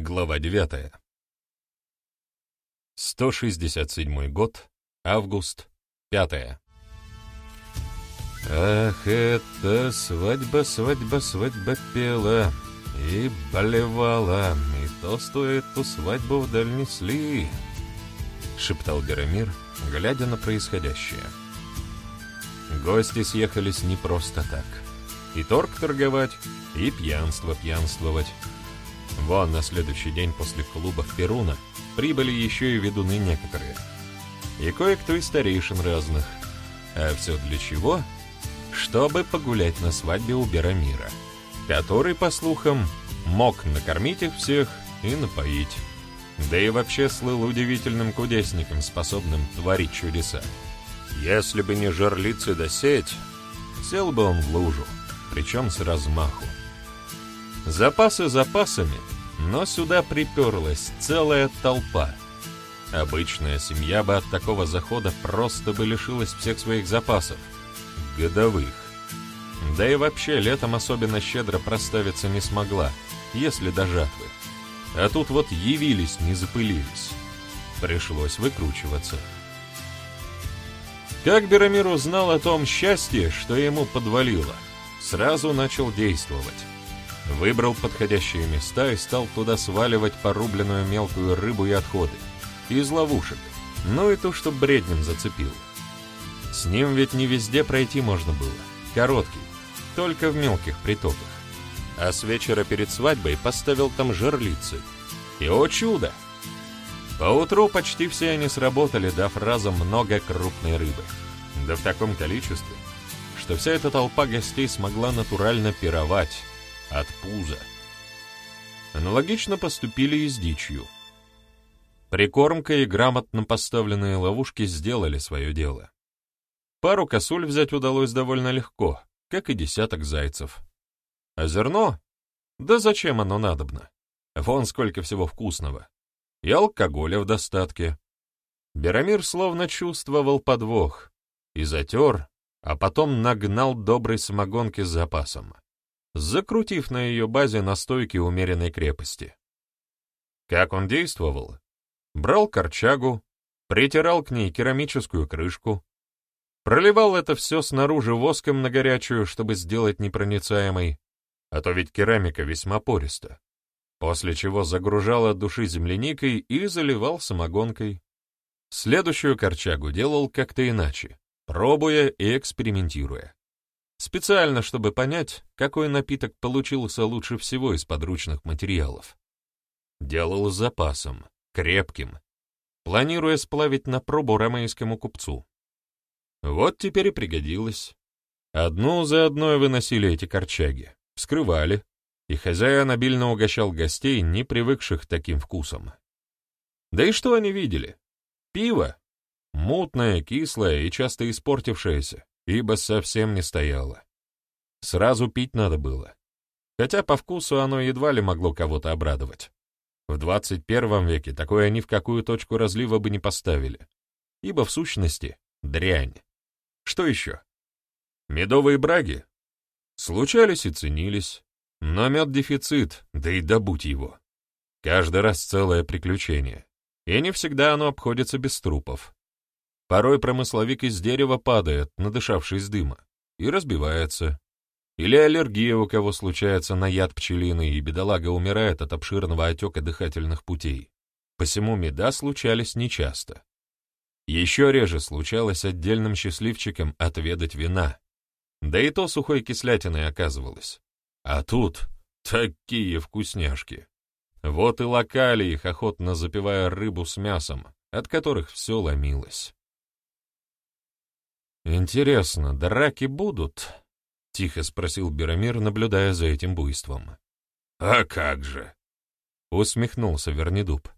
Глава 9. 167 год, август, 5. Ах, это свадьба, свадьба, свадьба пела и болевала, и толстую эту свадьбу вдаль несли, — шептал Берамир, глядя на происходящее. Гости съехались не просто так. И торг торговать, и пьянство пьянствовать. Вон на следующий день после клуба в Перуна прибыли еще и ведуны некоторые. И кое-кто из старейшин разных. А все для чего? Чтобы погулять на свадьбе у Берамира, который, по слухам, мог накормить их всех и напоить. Да и вообще слыл удивительным кудесником, способным творить чудеса. Если бы не жерлицы да сеть, сел бы он в лужу, причем с размаху. Запасы запасами, но сюда приперлась целая толпа. Обычная семья бы от такого захода просто бы лишилась всех своих запасов. Годовых. Да и вообще летом особенно щедро проставиться не смогла, если до жатвы. А тут вот явились, не запылились. Пришлось выкручиваться. Как Берамир узнал о том счастье, что ему подвалило, сразу начал действовать. Выбрал подходящие места и стал туда сваливать порубленную мелкую рыбу и отходы. Из ловушек. Ну и то, что бреднем зацепил. С ним ведь не везде пройти можно было. Короткий. Только в мелких притоках. А с вечера перед свадьбой поставил там жерлицы. И, о чудо! Поутру почти все они сработали, дав разом много крупной рыбы. Да в таком количестве, что вся эта толпа гостей смогла натурально пировать от пуза. Аналогично поступили и с дичью. Прикормка и грамотно поставленные ловушки сделали свое дело. Пару косуль взять удалось довольно легко, как и десяток зайцев. А зерно? Да зачем оно надобно? Вон сколько всего вкусного и алкоголя в достатке. Берамир словно чувствовал подвох и затер, а потом нагнал доброй самогонки с запасом, закрутив на ее базе настойки умеренной крепости. Как он действовал? Брал корчагу, притирал к ней керамическую крышку, проливал это все снаружи воском на горячую, чтобы сделать непроницаемой, а то ведь керамика весьма пориста после чего загружал от души земляникой и заливал самогонкой. Следующую корчагу делал как-то иначе, пробуя и экспериментируя. Специально, чтобы понять, какой напиток получился лучше всего из подручных материалов. Делал с запасом, крепким, планируя сплавить на пробу ромейскому купцу. Вот теперь и пригодилось. Одну за одной выносили эти корчаги, вскрывали, и хозяин обильно угощал гостей, не привыкших таким вкусам. Да и что они видели? Пиво. Мутное, кислое и часто испортившееся, ибо совсем не стояло. Сразу пить надо было. Хотя по вкусу оно едва ли могло кого-то обрадовать. В 21 веке такое ни в какую точку разлива бы не поставили, ибо в сущности дрянь. Что еще? Медовые браги? Случались и ценились, но мед дефицит, да и добудь его. Каждый раз целое приключение. И не всегда оно обходится без трупов. Порой промысловик из дерева падает, надышавшись дыма, и разбивается. Или аллергия у кого случается на яд пчелиный, и бедолага умирает от обширного отека дыхательных путей. Посему меда случались нечасто. Еще реже случалось отдельным счастливчикам отведать вина. Да и то сухой кислятиной оказывалось. А тут такие вкусняшки. Вот и локали их, охотно запивая рыбу с мясом, от которых все ломилось. «Интересно, драки будут?» — тихо спросил Берамир, наблюдая за этим буйством. «А как же!» — усмехнулся Вернедуб.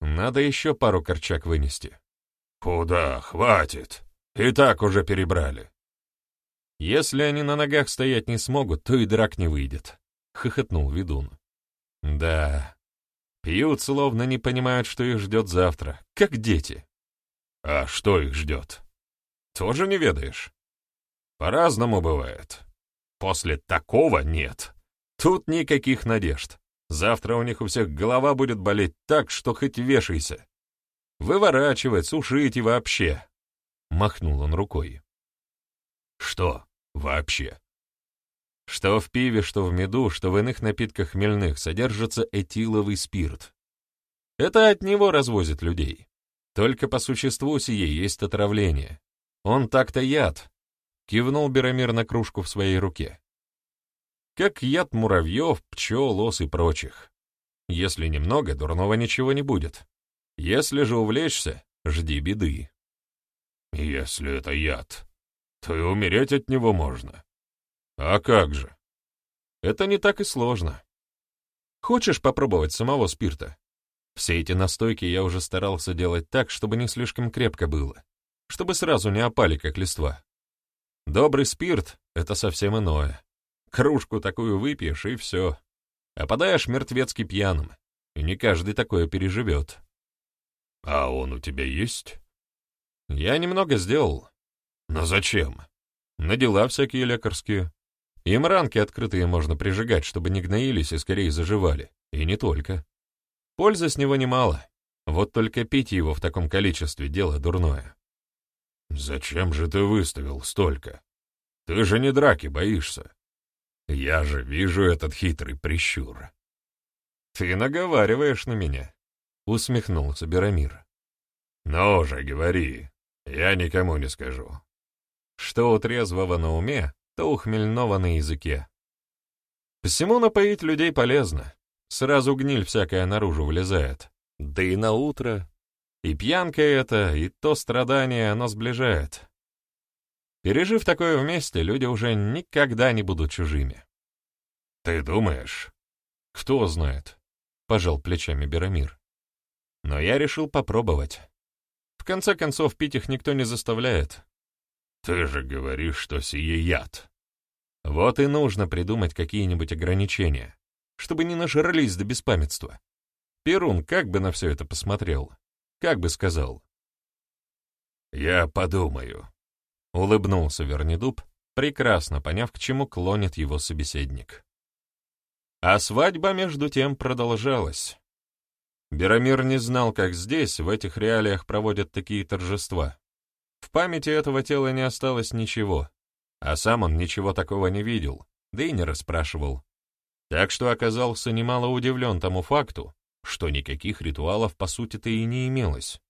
«Надо еще пару корчак вынести». «Куда? Хватит! И так уже перебрали. Если они на ногах стоять не смогут, то и драк не выйдет», — хохотнул ведун. «Да, пьют, словно не понимают, что их ждет завтра, как дети». «А что их ждет?» «Тоже не ведаешь?» «По-разному бывает. После такого нет. Тут никаких надежд. Завтра у них у всех голова будет болеть так, что хоть вешайся. Выворачивать, сушить и вообще. Махнул он рукой. Что вообще? Что в пиве, что в меду, что в иных напитках хмельных содержится этиловый спирт. Это от него развозят людей. Только по существу сие есть отравление. Он так-то яд. Кивнул Беромир на кружку в своей руке. Как яд муравьев, пчел, ос и прочих. Если немного, дурного ничего не будет. Если же увлечься, жди беды. Если это яд, то и умереть от него можно. А как же? Это не так и сложно. Хочешь попробовать самого спирта? Все эти настойки я уже старался делать так, чтобы не слишком крепко было, чтобы сразу не опали, как листва. Добрый спирт — это совсем иное. Кружку такую выпьешь, и все. Опадаешь мертвецки пьяным, и не каждый такое переживет. А он у тебя есть? Я немного сделал. Но зачем? На дела всякие лекарские. Им ранки открытые можно прижигать, чтобы не гноились и скорее заживали. И не только. Пользы с него немало. Вот только пить его в таком количестве — дело дурное. «Зачем же ты выставил столько? Ты же не драки боишься. Я же вижу этот хитрый прищур». «Ты наговариваешь на меня», — усмехнулся Берамир. «Ну же, говори, я никому не скажу». Что у трезвого на уме, то у хмельного на языке. Посему напоить людей полезно. Сразу гниль всякая наружу влезает. Да и на утро. И пьянка это, и то страдание оно сближает. Пережив такое вместе, люди уже никогда не будут чужими. «Ты думаешь?» «Кто знает?» — пожал плечами Берамир. «Но я решил попробовать. В конце концов, пить их никто не заставляет». «Ты же говоришь, что сие яд». «Вот и нужно придумать какие-нибудь ограничения чтобы не нажрались до беспамятства. Перун как бы на все это посмотрел? Как бы сказал? «Я подумаю», — улыбнулся Вернедуб, прекрасно поняв, к чему клонит его собеседник. А свадьба, между тем, продолжалась. Берамир не знал, как здесь, в этих реалиях, проводят такие торжества. В памяти этого тела не осталось ничего, а сам он ничего такого не видел, да и не расспрашивал. Так что оказался немало удивлен тому факту, что никаких ритуалов по сути-то и не имелось.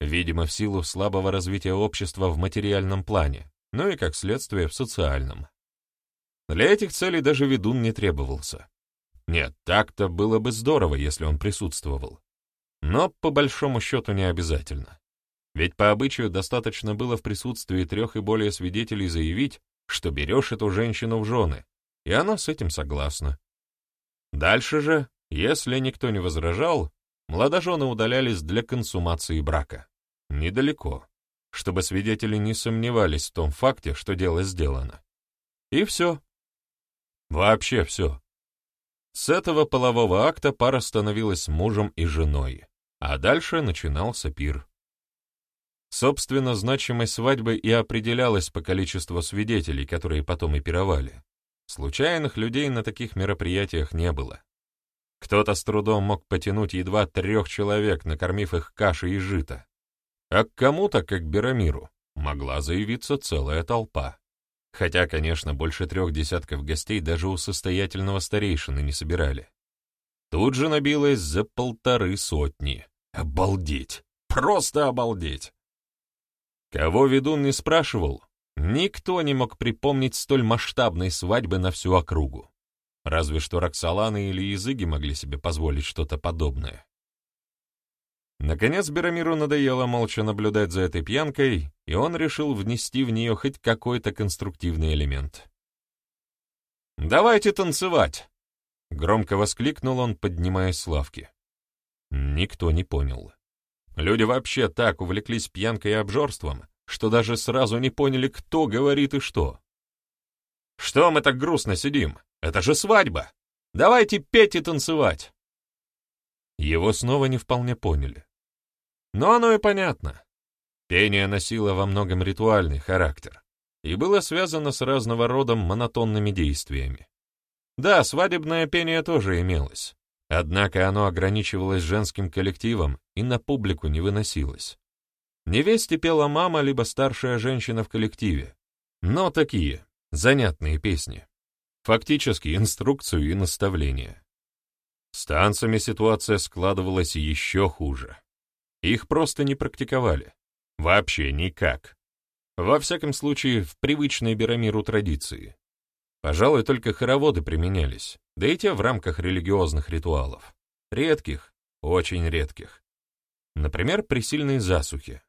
Видимо, в силу слабого развития общества в материальном плане, ну и, как следствие, в социальном. Для этих целей даже ведун не требовался. Нет, так-то было бы здорово, если он присутствовал. Но, по большому счету, не обязательно. Ведь по обычаю достаточно было в присутствии трех и более свидетелей заявить, что берешь эту женщину в жены, и она с этим согласна. Дальше же, если никто не возражал, молодожены удалялись для консумации брака. Недалеко, чтобы свидетели не сомневались в том факте, что дело сделано. И все. Вообще все. С этого полового акта пара становилась мужем и женой, а дальше начинался пир. Собственно, значимость свадьбы и определялась по количеству свидетелей, которые потом и пировали. Случайных людей на таких мероприятиях не было. Кто-то с трудом мог потянуть едва трех человек, накормив их кашей и жито. А к кому-то, как Берамиру, могла заявиться целая толпа. Хотя, конечно, больше трех десятков гостей даже у состоятельного старейшины не собирали. Тут же набилось за полторы сотни. Обалдеть! Просто обалдеть! Кого ведун не спрашивал, Никто не мог припомнить столь масштабной свадьбы на всю округу. Разве что Роксоланы или Языги могли себе позволить что-то подобное. Наконец Берамиру надоело молча наблюдать за этой пьянкой, и он решил внести в нее хоть какой-то конструктивный элемент. «Давайте танцевать!» — громко воскликнул он, поднимаясь с лавки. Никто не понял. Люди вообще так увлеклись пьянкой и обжорством, что даже сразу не поняли, кто говорит и что. «Что мы так грустно сидим? Это же свадьба! Давайте петь и танцевать!» Его снова не вполне поняли. Но оно и понятно. Пение носило во многом ритуальный характер и было связано с разного рода монотонными действиями. Да, свадебное пение тоже имелось, Однако оно ограничивалось женским коллективом и на публику не выносилось. Невесте пела мама либо старшая женщина в коллективе, но такие, занятные песни. Фактически инструкцию и наставления. С танцами ситуация складывалась еще хуже. Их просто не практиковали. Вообще никак. Во всяком случае, в привычной Берамиру традиции. Пожалуй, только хороводы применялись, да и те в рамках религиозных ритуалов. Редких, очень редких. Например, при сильной засухе.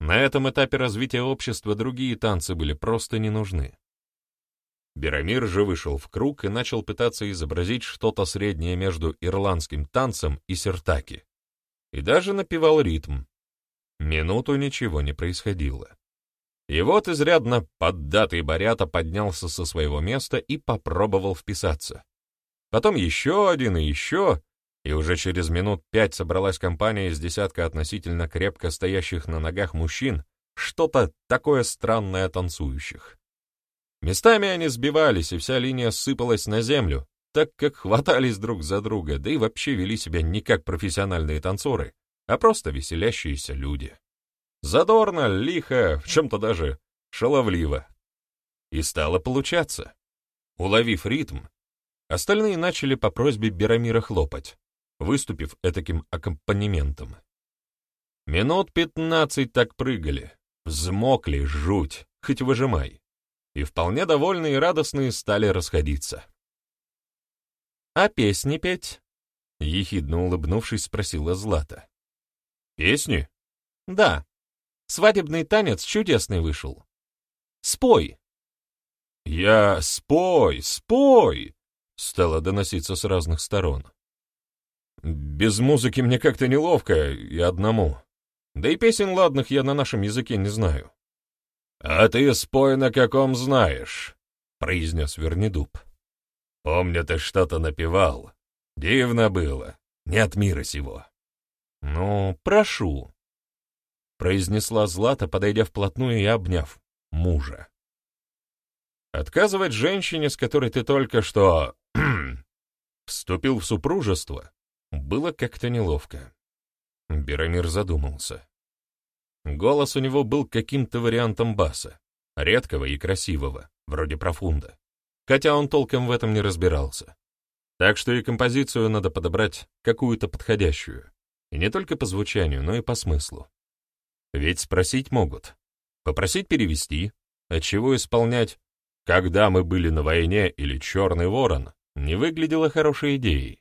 На этом этапе развития общества другие танцы были просто не нужны. Берамир же вышел в круг и начал пытаться изобразить что-то среднее между ирландским танцем и сертаки. И даже напевал ритм. Минуту ничего не происходило. И вот изрядно поддатый Борята поднялся со своего места и попробовал вписаться. Потом еще один и еще, и уже через минут пять собралась компания из десятка относительно крепко стоящих на ногах мужчин, что-то такое странное танцующих. Местами они сбивались, и вся линия сыпалась на землю, так как хватались друг за друга, да и вообще вели себя не как профессиональные танцоры, а просто веселящиеся люди. Задорно, лихо, в чем-то даже шаловливо. И стало получаться. Уловив ритм, остальные начали по просьбе Берамира хлопать, выступив этаким аккомпанементом. Минут пятнадцать так прыгали, взмокли, жуть, хоть выжимай. И вполне довольные и радостные стали расходиться. «А песни петь?» — ехидно улыбнувшись, спросила Злата. «Песни?» «Да. Свадебный танец чудесный вышел. Спой!» «Я спой, спой!» — стало доноситься с разных сторон. «Без музыки мне как-то неловко и одному. Да и песен ладных я на нашем языке не знаю». «А ты спой на каком знаешь», — произнес Вернедуб. «Помню, ты что-то напевал. Дивно было. Не от мира сего». «Ну, прошу», произнесла Злата, подойдя вплотную и обняв мужа. Отказывать женщине, с которой ты только что вступил в супружество, было как-то неловко. Берамир задумался. Голос у него был каким-то вариантом баса, редкого и красивого, вроде профунда, хотя он толком в этом не разбирался. Так что и композицию надо подобрать какую-то подходящую, и не только по звучанию, но и по смыслу. Ведь спросить могут. Попросить перевести, отчего исполнять «Когда мы были на войне» или «Черный ворон» не выглядело хорошей идеей.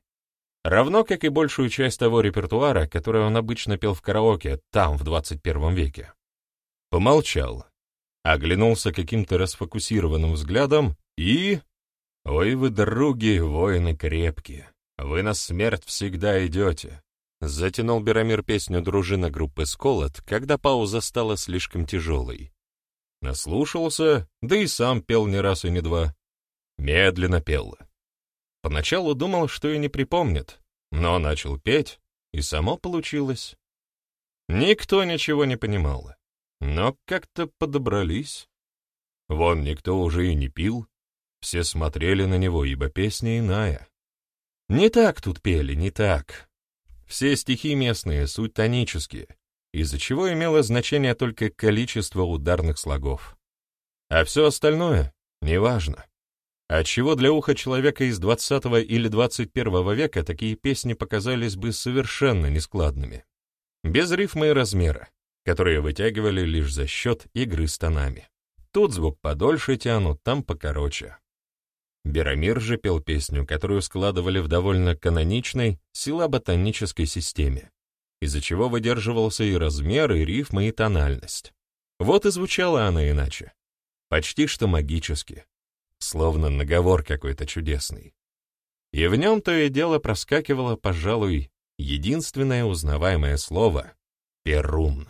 Равно как и большую часть того репертуара, который он обычно пел в караоке там, в 21 веке. Помолчал, оглянулся каким-то расфокусированным взглядом и... «Ой вы, други, воины крепкие, вы на смерть всегда идете, Затянул Берамир песню дружина группы «Сколот», когда пауза стала слишком тяжелой. Наслушался, да и сам пел не раз и не два. Медленно пел. Поначалу думал, что и не припомнит, но начал петь, и само получилось. Никто ничего не понимал, но как-то подобрались. Вон никто уже и не пил, все смотрели на него, ибо песня иная. Не так тут пели, не так. Все стихи местные, суть тонические, из-за чего имело значение только количество ударных слогов. А все остальное — неважно. Отчего для уха человека из 20 или 21 века такие песни показались бы совершенно нескладными. Без рифма и размера, которые вытягивали лишь за счет игры с тонами. Тут звук подольше тянут, там покороче. Берамир же пел песню, которую складывали в довольно каноничной силаботонической системе, из-за чего выдерживался и размер, и рифма, и тональность. Вот и звучала она иначе. Почти что магически, словно наговор какой-то чудесный. И в нем то и дело проскакивало, пожалуй, единственное узнаваемое слово — «перун».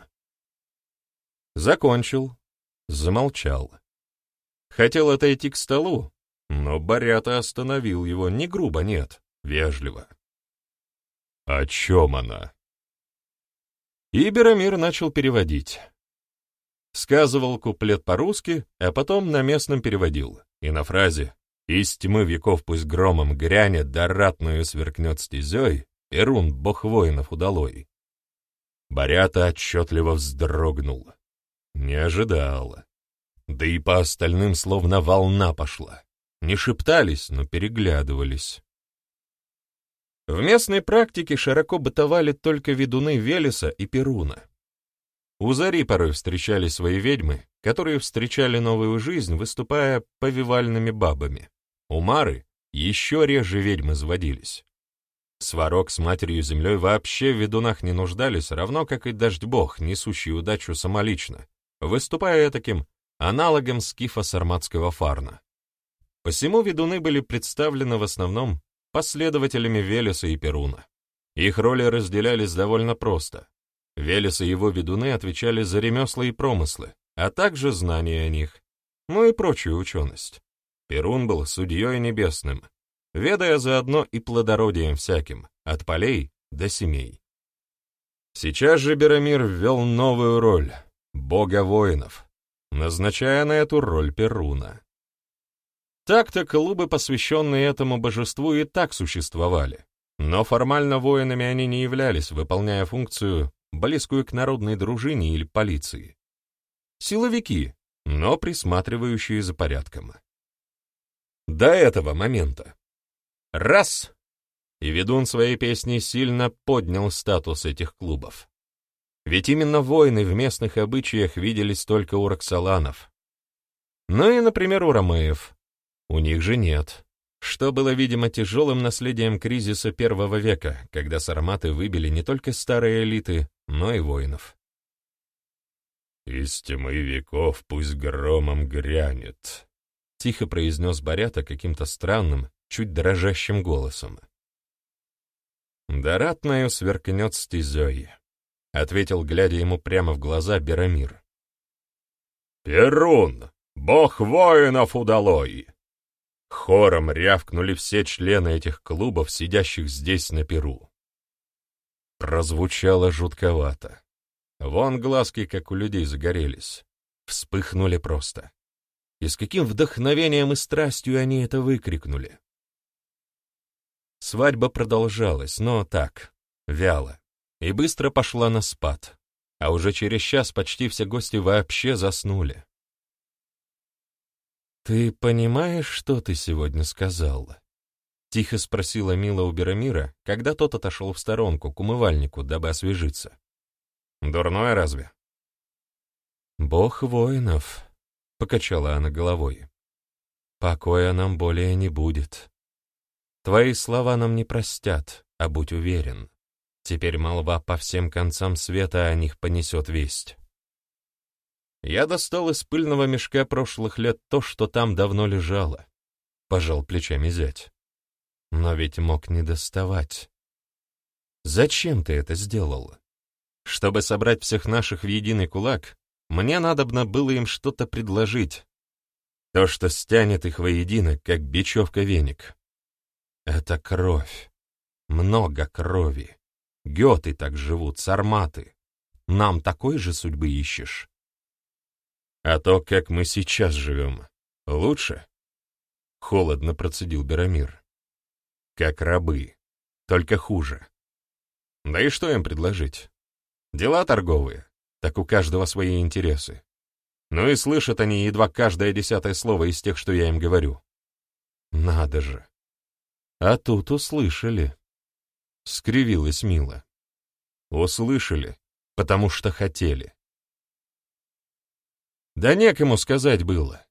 Закончил, замолчал. Хотел отойти к столу, но Борята остановил его не грубо, нет, вежливо. «О чем она?» И Берамир начал переводить. Сказывал куплет по-русски, а потом на местном переводил, и на фразе Из тьмы веков пусть громом грянет, да ратную сверкнет стезей, Перун, бог воинов удалой. Борята отчетливо вздрогнул. Не ожидала. Да и по остальным словно волна пошла. Не шептались, но переглядывались. В местной практике широко бытовали только ведуны Велеса и Перуна. У Зари порой встречались свои ведьмы, которые встречали новую жизнь, выступая повивальными бабами. У Мары еще реже ведьмы заводились. Сварог с матерью-землей вообще в ведунах не нуждались, равно как и дождь-бог, несущий удачу самолично, выступая таким аналогом скифа сарматского фарна. Посему ведуны были представлены в основном последователями Велеса и Перуна. Их роли разделялись довольно просто. Велес и его ведуны отвечали за ремесла и промыслы, а также знания о них, ну и прочую ученость. Перун был судьей небесным, ведая заодно и плодородием всяким, от полей до семей. Сейчас же Берамир ввел новую роль — бога воинов, назначая на эту роль Перуна. Так-то клубы, посвященные этому божеству, и так существовали, но формально воинами они не являлись, выполняя функцию, близкую к народной дружине или полиции. Силовики, но присматривающие за порядком. До этого момента. Раз! И ведун своей песни сильно поднял статус этих клубов. Ведь именно войны в местных обычаях виделись только у роксоланов. Ну и, например, у ромеев. У них же нет. Что было, видимо, тяжелым наследием кризиса первого века, когда сарматы выбили не только старые элиты, но и воинов. «Из тьмы веков пусть громом грянет», — тихо произнес Борята каким-то странным, чуть дрожащим голосом. «Да сверкнет стезей», — ответил, глядя ему прямо в глаза, Берамир. «Перун, бог воинов удалой!» Хором рявкнули все члены этих клубов, сидящих здесь на Перу. Прозвучало жутковато. Вон глазки, как у людей, загорелись. Вспыхнули просто. И с каким вдохновением и страстью они это выкрикнули. Свадьба продолжалась, но так, вяло, и быстро пошла на спад, а уже через час почти все гости вообще заснули. «Ты понимаешь, что ты сегодня сказала?» — тихо спросила Мила у Берамира, когда тот отошел в сторонку к умывальнику, дабы освежиться. «Дурное разве?» «Бог воинов», — покачала она головой. «Покоя нам более не будет. Твои слова нам не простят, а будь уверен, теперь молва по всем концам света о них понесет весть». Я достал из пыльного мешка прошлых лет то, что там давно лежало. Пожал плечами зять. Но ведь мог не доставать. Зачем ты это сделал? Чтобы собрать всех наших в единый кулак, мне надобно было им что-то предложить. То, что стянет их воедино, как бечевка-веник. Это кровь. Много крови. Геты так живут, сарматы. Нам такой же судьбы ищешь? А то, как мы сейчас живем, лучше? Холодно процедил Берамир. Как рабы, только хуже. Да и что им предложить? Дела торговые, так у каждого свои интересы. Ну и слышат они едва каждое десятое слово из тех, что я им говорю. Надо же. А тут услышали. Скривилась Мила. Услышали, потому что хотели. Да некому сказать было.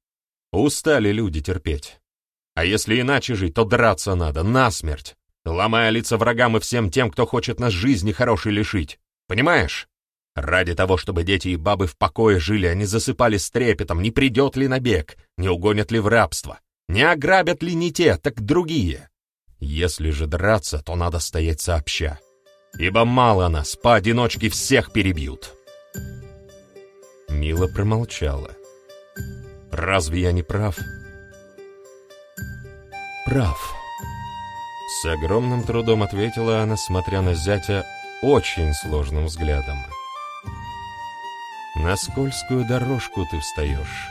Устали люди терпеть. А если иначе жить, то драться надо, насмерть, ломая лица врагам и всем тем, кто хочет нас жизни хорошей лишить. Понимаешь? Ради того, чтобы дети и бабы в покое жили, они засыпали с трепетом, не придет ли набег, не угонят ли в рабство, не ограбят ли не те, так другие. Если же драться, то надо стоять сообща, ибо мало нас, поодиночке всех перебьют. Мила промолчала. «Разве я не прав?» «Прав», — с огромным трудом ответила она, смотря на зятя очень сложным взглядом. «На скользкую дорожку ты встаешь,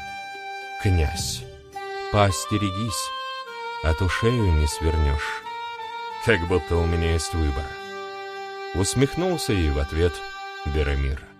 князь. Поостерегись, а то шею не свернешь. Как будто у меня есть выбор. Усмехнулся ей в ответ Берамир.